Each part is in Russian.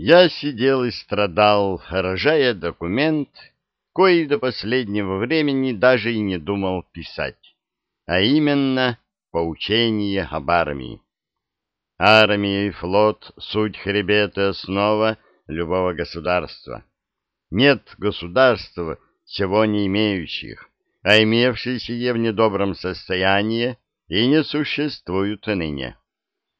Я сидел и страдал, рожая документ, кой до последнего времени даже и не думал писать, а именно поучение об армии. Армия и флот — суть хребет и основа любого государства. Нет государства, всего не имеющих, а имевшие в недобром состоянии и не существуют ныне.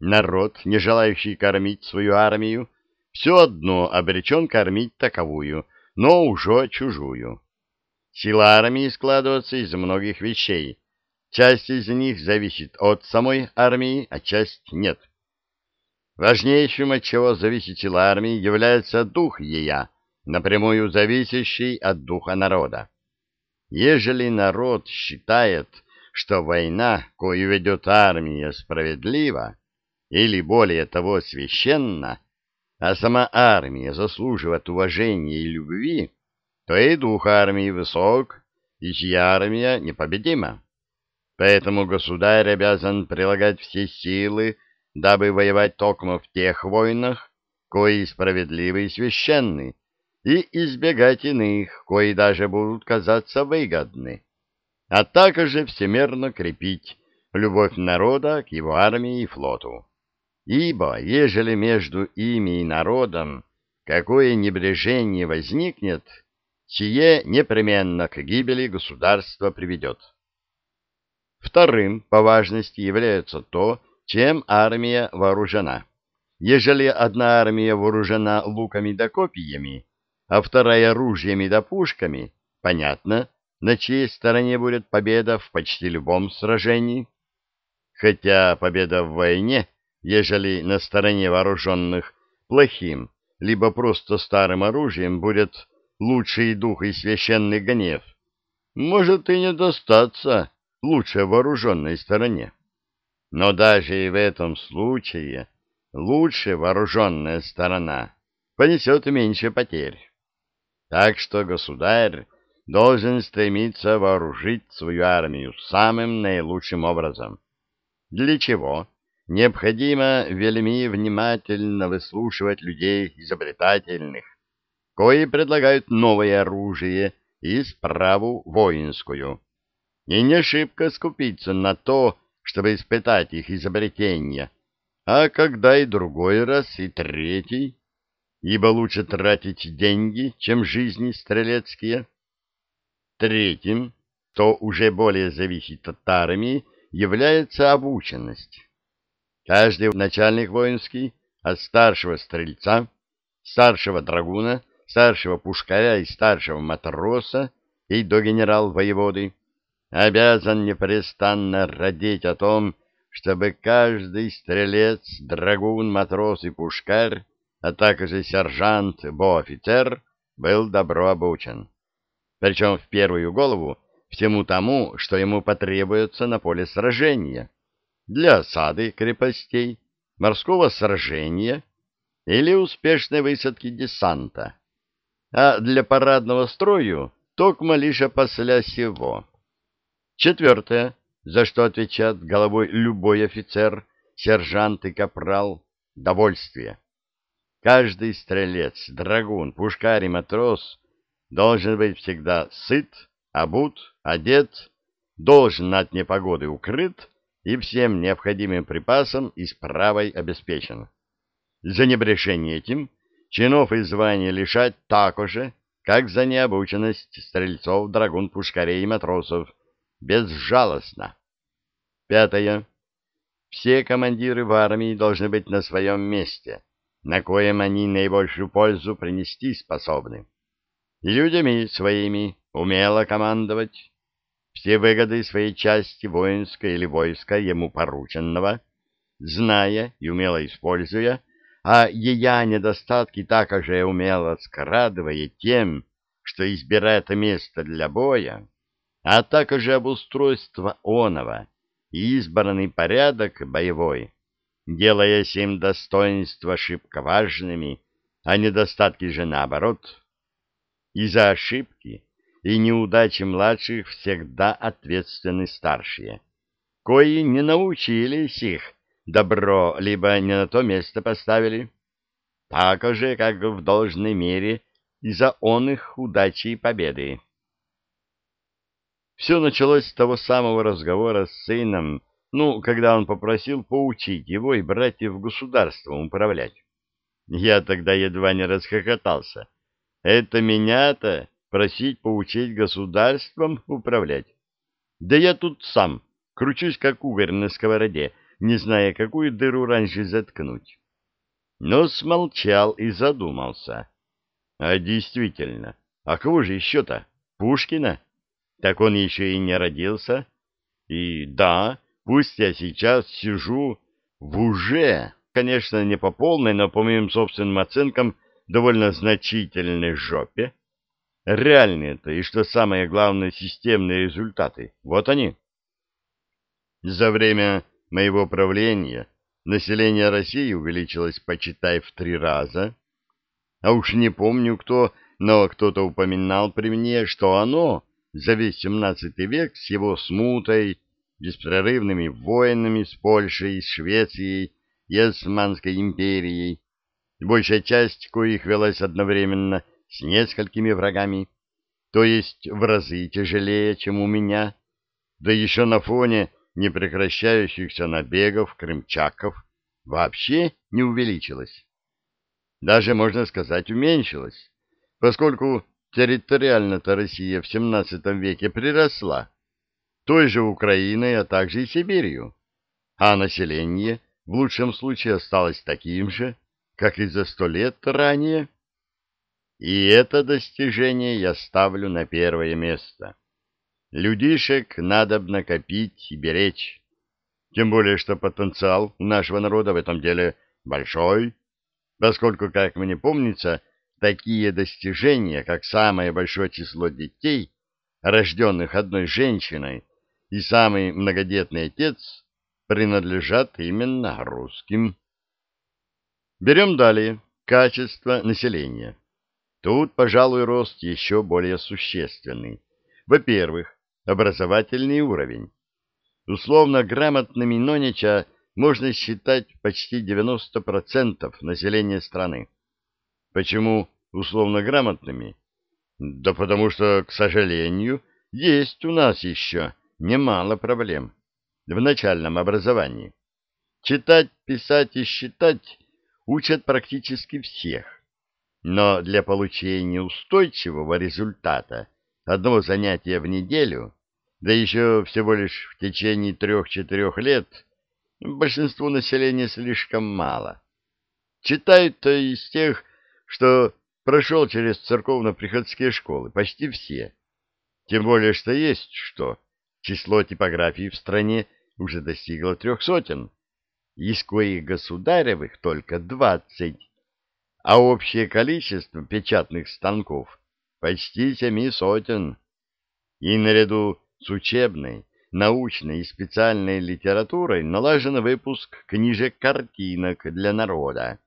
Народ, не желающий кормить свою армию, все одно обречен кормить таковую, но уже чужую. Сила армии складывается из многих вещей. Часть из них зависит от самой армии, а часть нет. Важнейшим, от чего зависит сила армии, является дух ея, напрямую зависящий от духа народа. Ежели народ считает, что война, кою ведет армия, справедлива, или более того священна, а сама армия заслуживает уважения и любви, то и дух армии высок, и чья армия непобедима. Поэтому государь обязан прилагать все силы, дабы воевать токмо в тех войнах, кои справедливы и священны, и избегать иных, кои даже будут казаться выгодны, а также всемерно крепить любовь народа к его армии и флоту. Ибо, ежели между ими и народом какое небрежение возникнет, сие непременно к гибели государства приведет. Вторым по важности является то, чем армия вооружена. Ежели одна армия вооружена луками да копьями, а вторая ружьями да пушками, понятно, на чьей стороне будет победа в почти любом сражении. Хотя победа в войне, ежели на стороне вооруженных плохим, либо просто старым оружием будет лучший дух и священный гнев, может и не достаться лучше вооруженной стороне. Но даже и в этом случае лучше вооруженная сторона понесет меньше потерь. Так что государь должен стремиться вооружить свою армию самым наилучшим образом. Для чего? Необходимо вельми внимательно выслушивать людей изобретательных, кои предлагают новое оружие и справу воинскую, и не шибко скупиться на то, чтобы испытать их изобретения, а когда и другой раз, и третий, ибо лучше тратить деньги, чем жизни стрелецкие. Третьим, что уже более зависит от армии, является обученность. Каждый начальник воинский, от старшего стрельца, старшего драгуна, старшего пушкаря и старшего матроса и до генерал-воеводы, обязан непрестанно родить о том, чтобы каждый стрелец, драгун, матрос и пушкарь, а также сержант, бо-офицер, был добро обучен. Причем в первую голову всему тому, что ему потребуется на поле сражения, для осады крепостей, морского сражения или успешной высадки десанта, а для парадного строю токмо лишь после сего. Четвертое, за что отвечает головой любой офицер, сержант и капрал — довольствие. Каждый стрелец, драгун, пушкарь и матрос должен быть всегда сыт, обут, одет, должен от непогоды укрыт и всем необходимым припасом и справой обеспечен. За небрешение этим чинов и звания лишать так же, как за необученность стрельцов, драгун, пушкарей и матросов, безжалостно. Пятое. Все командиры в армии должны быть на своем месте, на коем они наибольшую пользу принести способны. И людьми своими умело командовать. Все выгоды своей части воинской или войска ему порученного, зная и умело используя, а ея недостатки так же умело скрадывая тем, что избирает место для боя, а также обустройство оного и избранный порядок боевой, делая сим достоинства шибко важными, а недостатки же наоборот. И за ошибки и неудачи младших всегда ответственны старшие, кои не научились их добро, либо не на то место поставили. так же, как в должной мере из-за он их удачи и победы. Все началось с того самого разговора с сыном, ну, когда он попросил поучить его и братьев государством управлять. Я тогда едва не расхохотался. Это меня-то просить поучить государством управлять? Да я тут сам кручусь, как угорь на сковороде, не зная, какую дыру раньше заткнуть. Но смолчал и задумался. А действительно, а кого же еще-то? Пушкина? Так он еще и не родился. И да, пусть я сейчас сижу в уже, конечно, не по полной, но по моим собственным оценкам, довольно значительной жопе. Реальные-то и, что самое главное, системные результаты. Вот они. За время моего правления население России увеличилось, почитай, в три раза. А уж не помню кто, но кто-то упоминал при мне, что оно за весь XVII век с его смутой, беспрерывными войнами с Польшей, с Швецией и Османской империей, большая часть коих велась одновременно с несколькими врагами, то есть в разы тяжелее, чем у меня, да еще на фоне непрекращающихся набегов крымчаков вообще не увеличилась. Даже, можно сказать, уменьшилась, поскольку территориально-то Россия в XVII веке приросла той же Украиной, а также и Сибирью, а население в лучшем случае осталось таким же, как и за сто лет ранее. И это достижение я ставлю на первое место. Людишек надо накопить и беречь. Тем более, что потенциал нашего народа в этом деле большой, поскольку, как мне помнится, такие достижения, как самое большое число детей, рожденных одной женщиной, и самый многодетный отец, принадлежат именно русским. Берем далее качество населения. Тут, пожалуй, рост еще более существенный. Во-первых, образовательный уровень. Условно грамотными Нонича можно считать почти 90% населения страны. Почему условно грамотными? Да потому что, к сожалению, есть у нас еще немало проблем в начальном образовании. Читать, писать и считать учат практически всех. Но для получения устойчивого результата одного занятия в неделю, да еще всего лишь в течение трех-четырех лет, большинству населения слишком мало. Читают-то из тех, что прошел через церковно-приходские школы, почти все. Тем более, что есть что. Число типографий в стране уже достигло трех сотен, из коих государевых только двадцать, а общее количество печатных станков почти семи сотен. И наряду с учебной, научной и специальной литературой налажен выпуск книжек-картинок для народа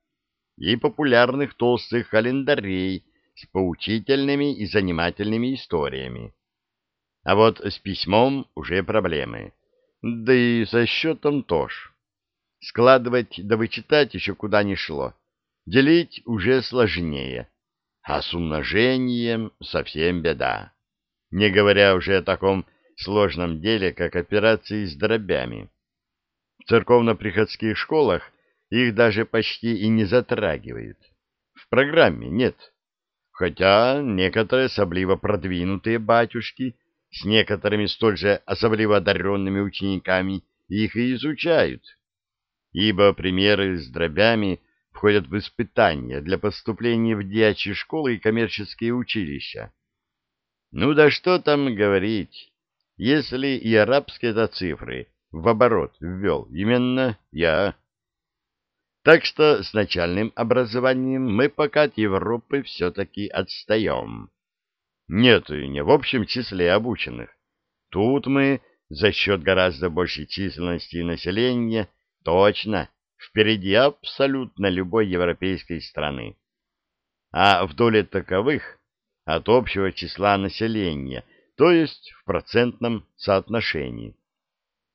и популярных толстых календарей с поучительными и занимательными историями. А вот с письмом уже проблемы. Да и со счетом тоже. Складывать да вычитать еще куда ни шло. Делить уже сложнее. А с умножением совсем беда. Не говоря уже о таком сложном деле, как операции с дробями. В церковно-приходских школах их даже почти и не затрагивают. В программе нет. Хотя некоторые особливо продвинутые батюшки с некоторыми столь же особливо одаренными учениками их и изучают. Ибо примеры с дробями входят в испытания для поступления в дьячьи школы и коммерческие училища. Ну да что там говорить, если и арабские-то цифры в оборот ввел именно я. Так что с начальным образованием мы пока от Европы все-таки отстаем. Нет, и не в общем числе обученных. Тут мы за счет гораздо большей численности населения точно впереди абсолютно любой европейской страны. А в доле таковых от общего числа населения, то есть в процентном соотношении.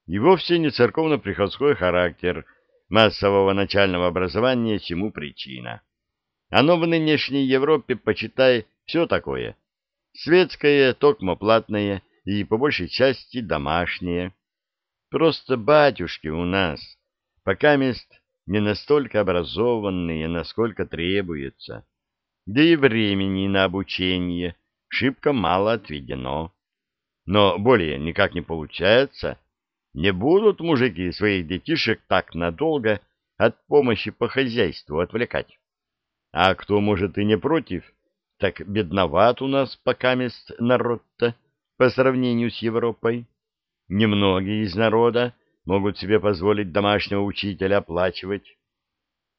И вовсе не церковно-приходской характер массового начального образования чему причина. Оно в нынешней Европе, почитай, все такое. Светское, токмоплатное и, по большей части, домашнее. Просто батюшки у нас, пока мест не настолько образованные, насколько требуется. Да и времени на обучение шибко мало отведено. Но более никак не получается. Не будут мужики своих детишек так надолго от помощи по хозяйству отвлекать. А кто, может, и не против, так бедноват у нас пока мест народ-то по сравнению с Европой. Немногие из народа могут себе позволить домашнего учителя оплачивать.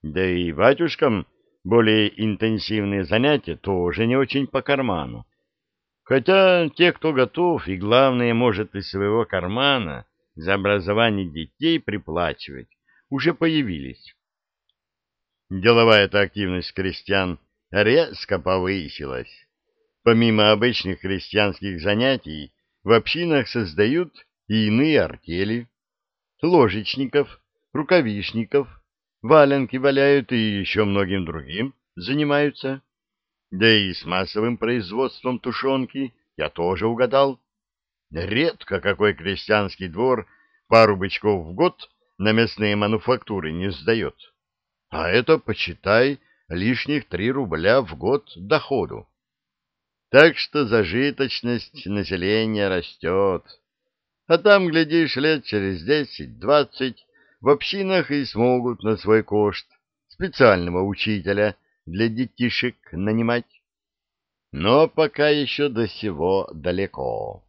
Да и батюшкам более интенсивные занятия тоже не очень по карману. Хотя те, кто готов, и, главное, может из своего кармана за образование детей приплачивать, уже появились. Деловая-то активность крестьян резко повысилась. Помимо обычных крестьянских занятий, в общинах создают и иные артели. Ложечников, рукавишников, валенки валяют и еще многим другим занимаются. Да и с массовым производством тушенки я тоже угадал. Редко какой крестьянский двор пару бычков в год на мясные мануфактуры не сдает. А это, почитай, лишних три рубля в год доходу. Так что зажиточность населения растет. А там, глядишь, лет через десять-двадцать в общинах и смогут на свой кошт специального учителя для детишек нанимать. Но пока еще до сего далеко.